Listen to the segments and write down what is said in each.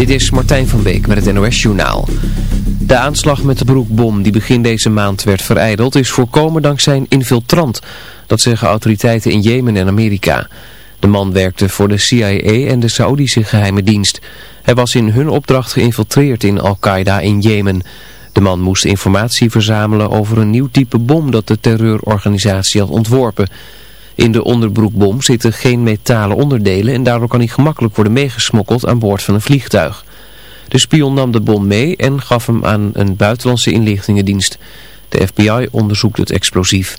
Dit is Martijn van Beek met het NOS Journaal. De aanslag met de broekbom die begin deze maand werd vereideld is voorkomen dankzij een infiltrant. Dat zeggen autoriteiten in Jemen en Amerika. De man werkte voor de CIA en de Saoedische geheime dienst. Hij was in hun opdracht geïnfiltreerd in Al-Qaeda in Jemen. De man moest informatie verzamelen over een nieuw type bom dat de terreurorganisatie had ontworpen... In de onderbroekbom zitten geen metalen onderdelen en daardoor kan hij gemakkelijk worden meegesmokkeld aan boord van een vliegtuig. De spion nam de bom mee en gaf hem aan een buitenlandse inlichtingendienst. De FBI onderzoekt het explosief.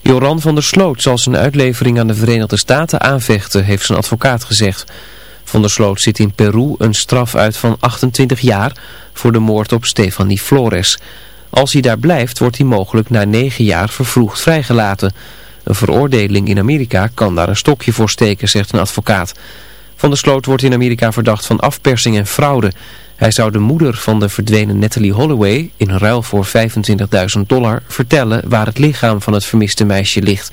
Joran van der Sloot zal zijn uitlevering aan de Verenigde Staten aanvechten, heeft zijn advocaat gezegd. Van der Sloot zit in Peru een straf uit van 28 jaar voor de moord op Stefanie Flores. Als hij daar blijft, wordt hij mogelijk na 9 jaar vervroegd vrijgelaten. Een veroordeling in Amerika kan daar een stokje voor steken, zegt een advocaat. Van der Sloot wordt in Amerika verdacht van afpersing en fraude. Hij zou de moeder van de verdwenen Natalie Holloway in ruil voor 25.000 dollar vertellen waar het lichaam van het vermiste meisje ligt.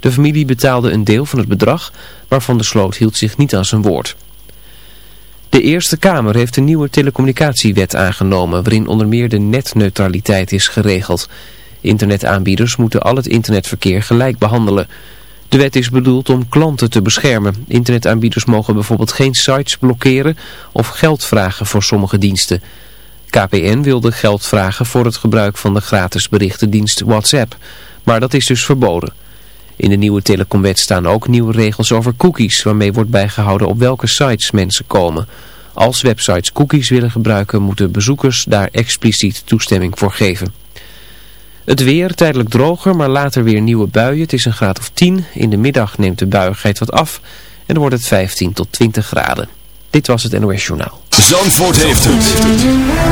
De familie betaalde een deel van het bedrag, maar Van der Sloot hield zich niet aan zijn woord. De Eerste Kamer heeft een nieuwe telecommunicatiewet aangenomen waarin onder meer de netneutraliteit is geregeld. Internetaanbieders moeten al het internetverkeer gelijk behandelen. De wet is bedoeld om klanten te beschermen. Internetaanbieders mogen bijvoorbeeld geen sites blokkeren of geld vragen voor sommige diensten. KPN wilde geld vragen voor het gebruik van de gratis berichtendienst WhatsApp. Maar dat is dus verboden. In de nieuwe telecomwet staan ook nieuwe regels over cookies, waarmee wordt bijgehouden op welke sites mensen komen. Als websites cookies willen gebruiken, moeten bezoekers daar expliciet toestemming voor geven. Het weer tijdelijk droger, maar later weer nieuwe buien. Het is een graad of 10. In de middag neemt de buiigheid wat af en dan wordt het 15 tot 20 graden. Dit was het NOS Journaal. Zandvoort heeft het.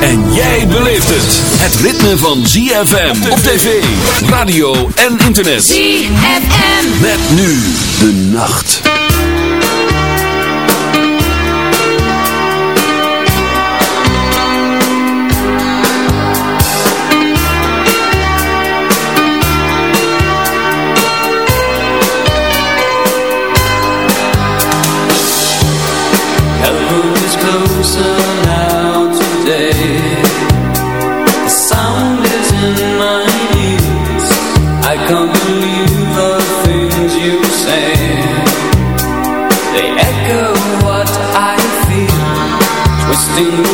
En jij beleeft het. Het ritme van ZFM op tv, radio en internet. ZFM. Met nu de nacht. do.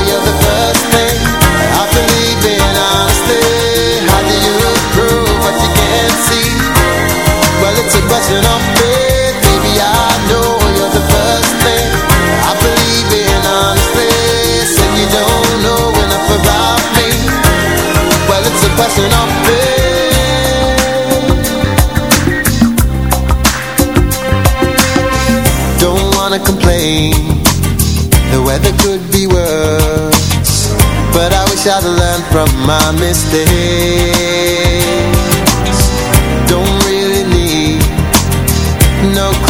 Faith Baby I know you're the first I believe in honestly you don't know enough about me. Well it's a question of faith Don't wanna complain. The weather could be worse. But I wish I'd learned from my mistakes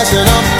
question of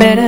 It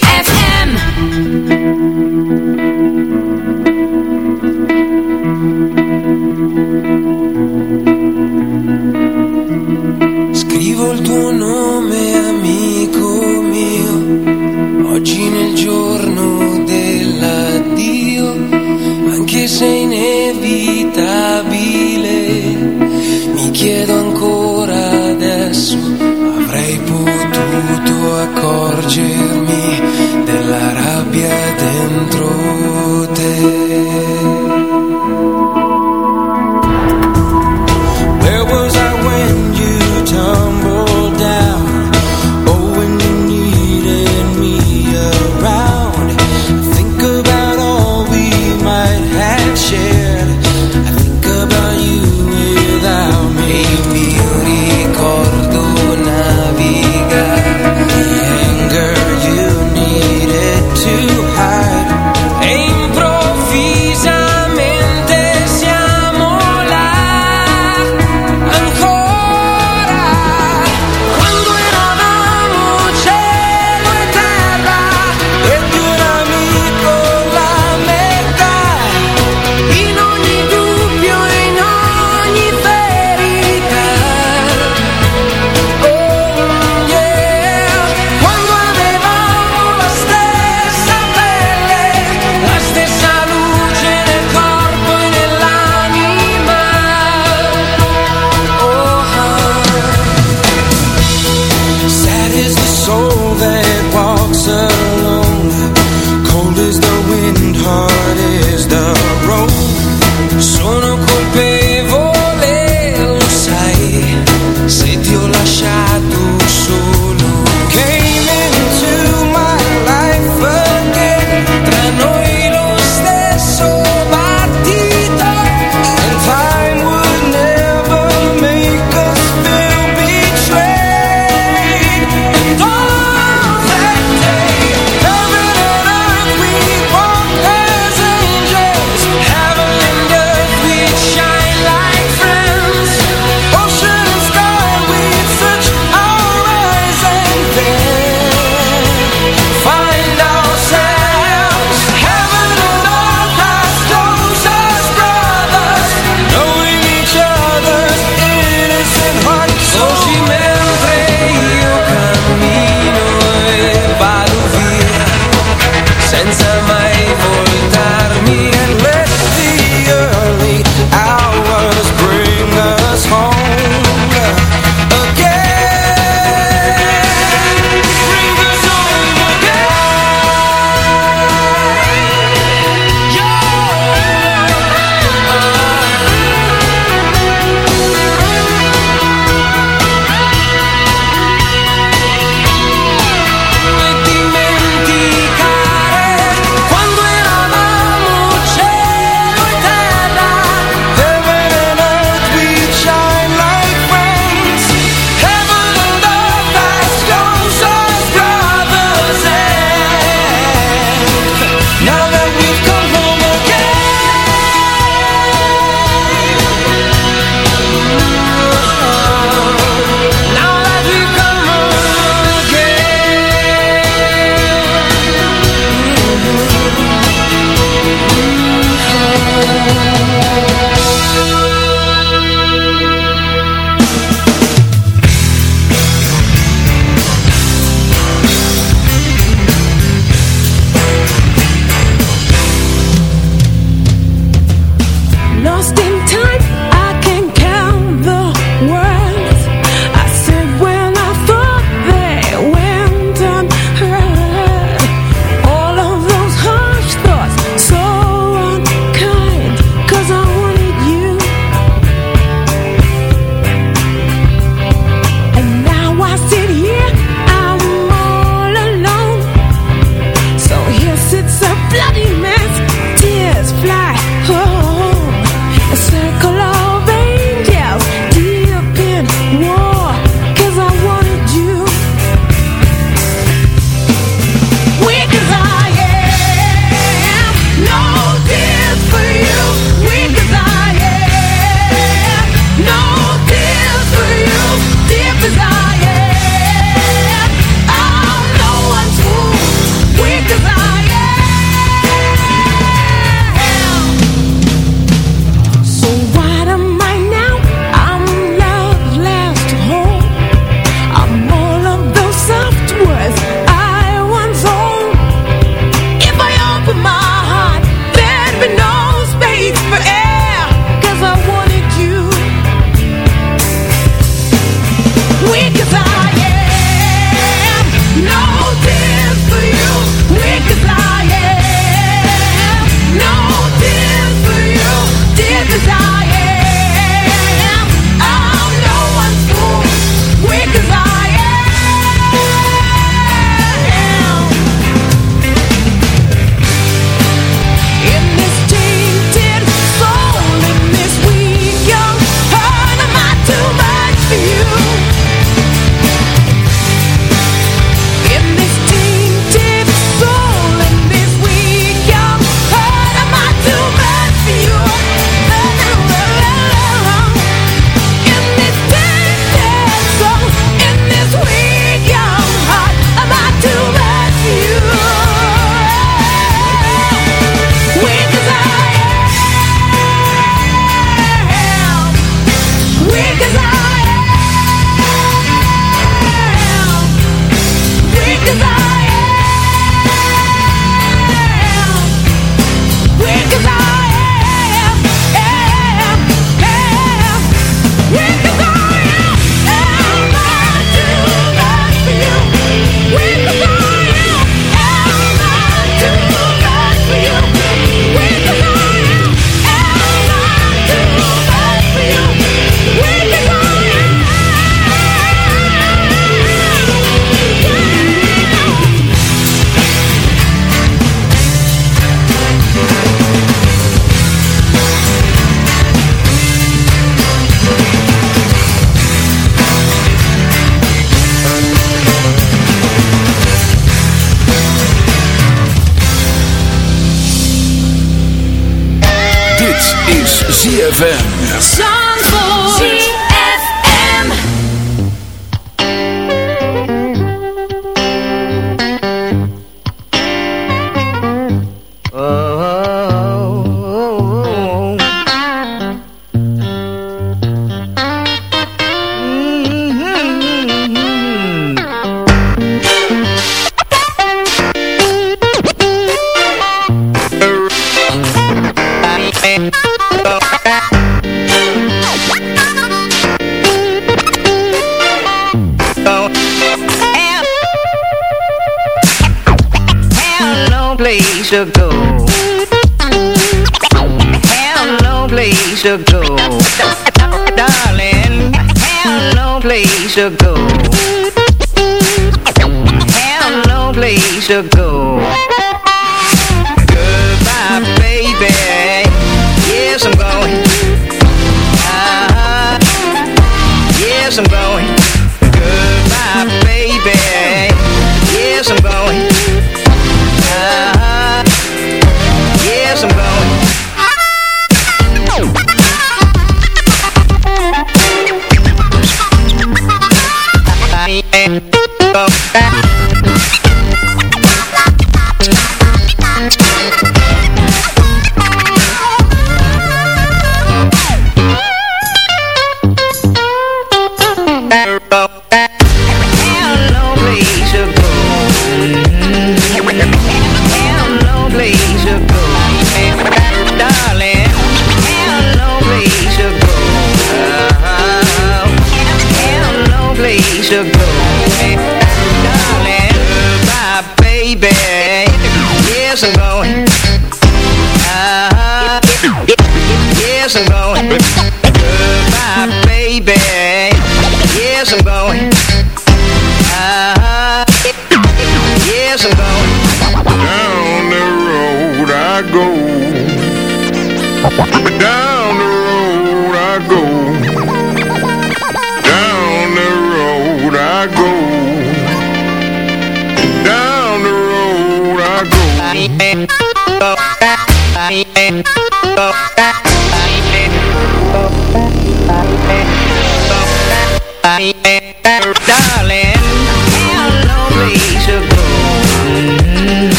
place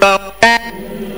Bye.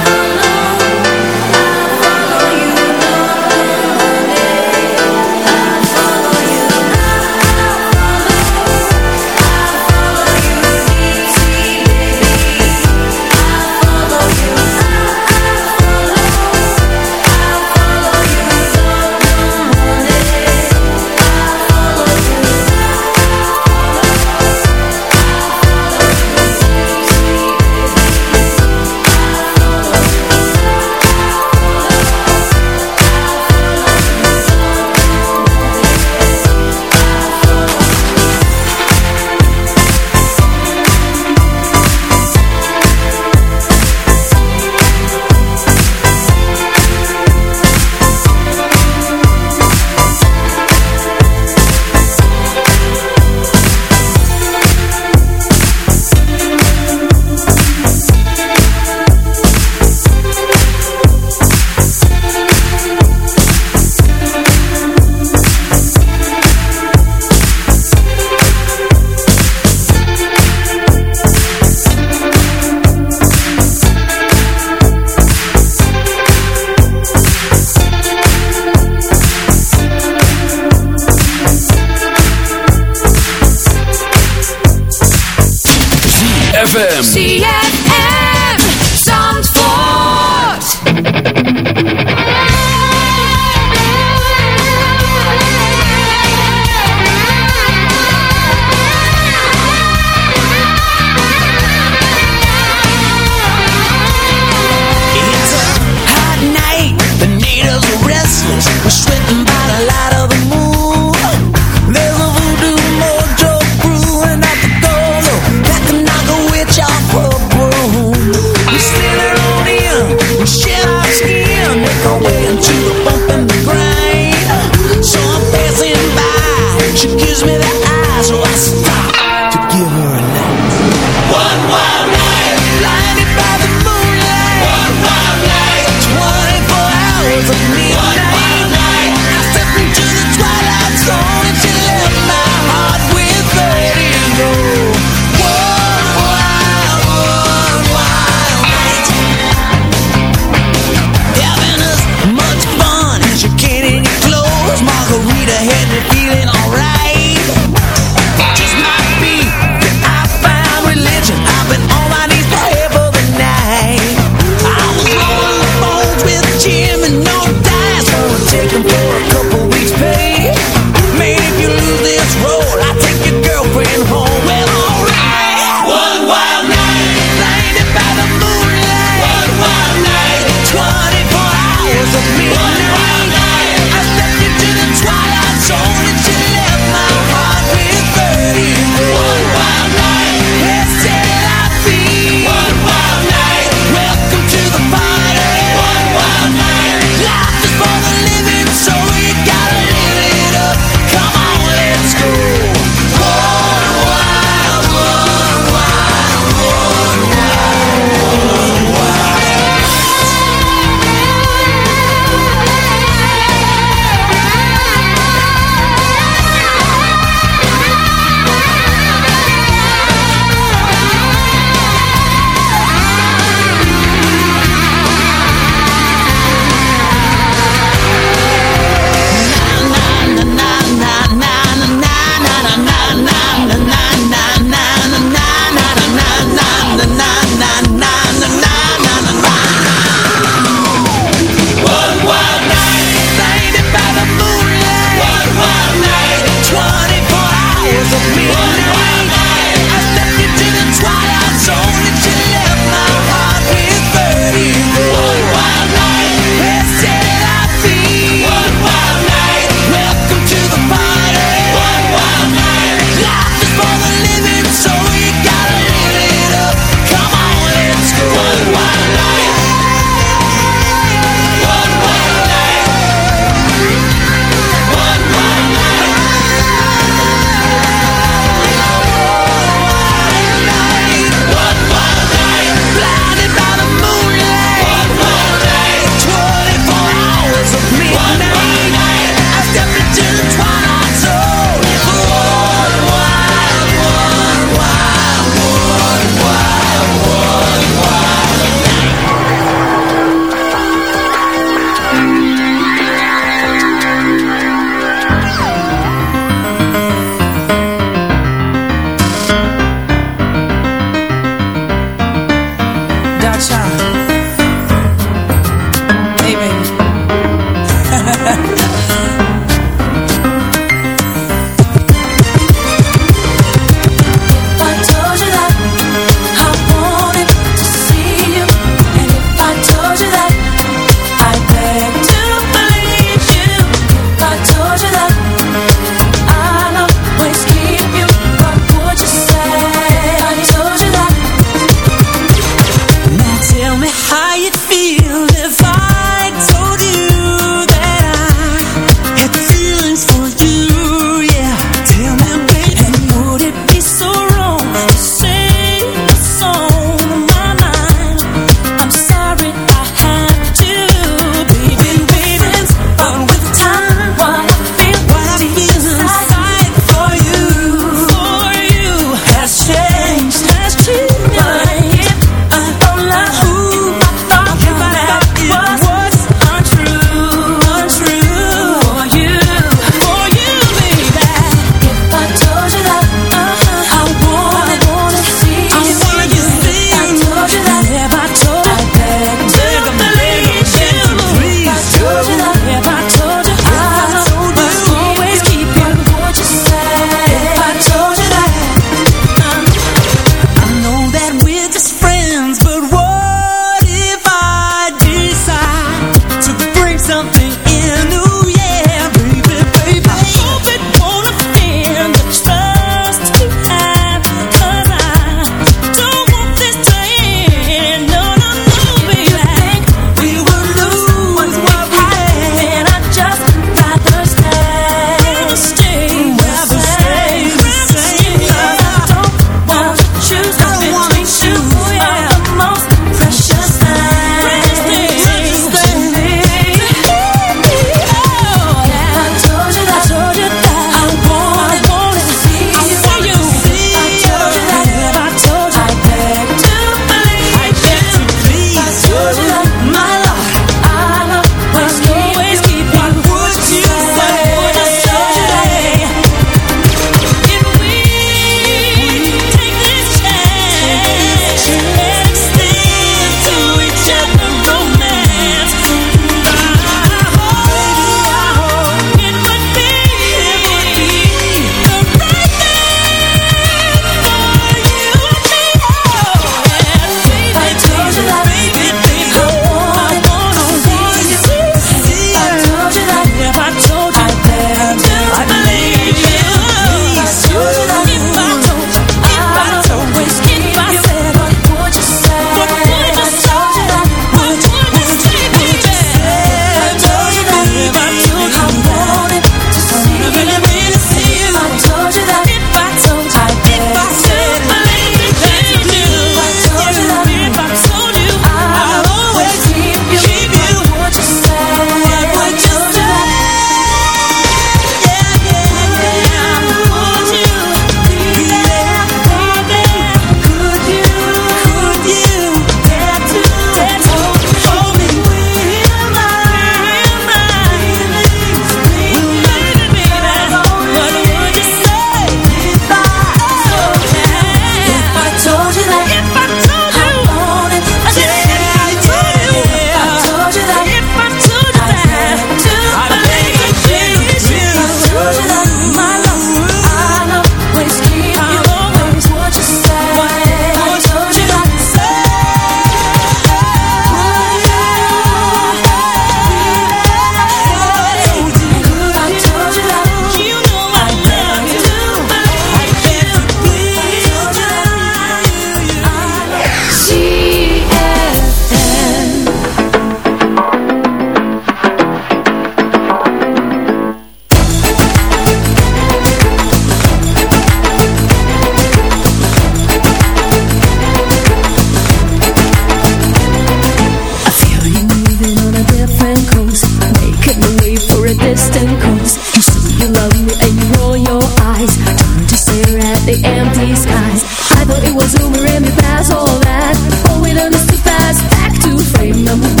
the empty skies. I thought it was over and we passed all that. Oh, we learned this too fast Back to frame number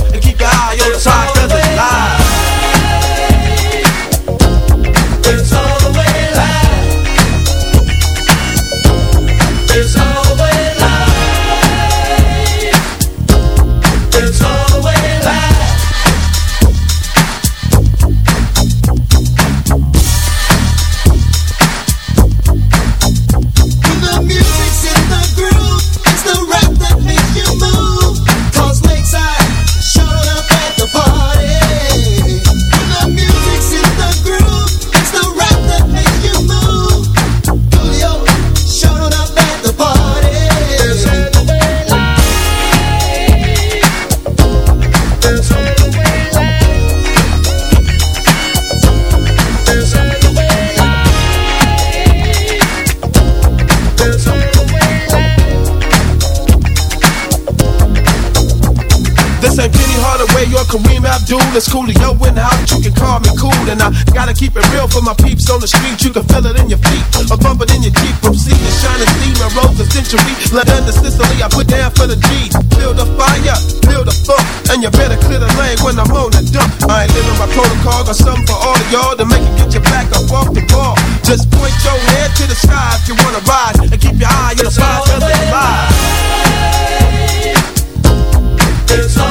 Abdul. It's Coolio in the house, you can call me cool. And I gotta keep it real for my peeps on the street. You can feel it in your feet, or bump it in your Jeep. From sea to shining steam and rose a century. London to Sicily, I put down for the G. Build a fire, build a funk. And you better clear the lane when I'm on the dump. I ain't living by protocol, got something for all of y'all to make it get your back up off the ball. Just point your head to the sky if you wanna ride. And keep your eye on the prize, it's always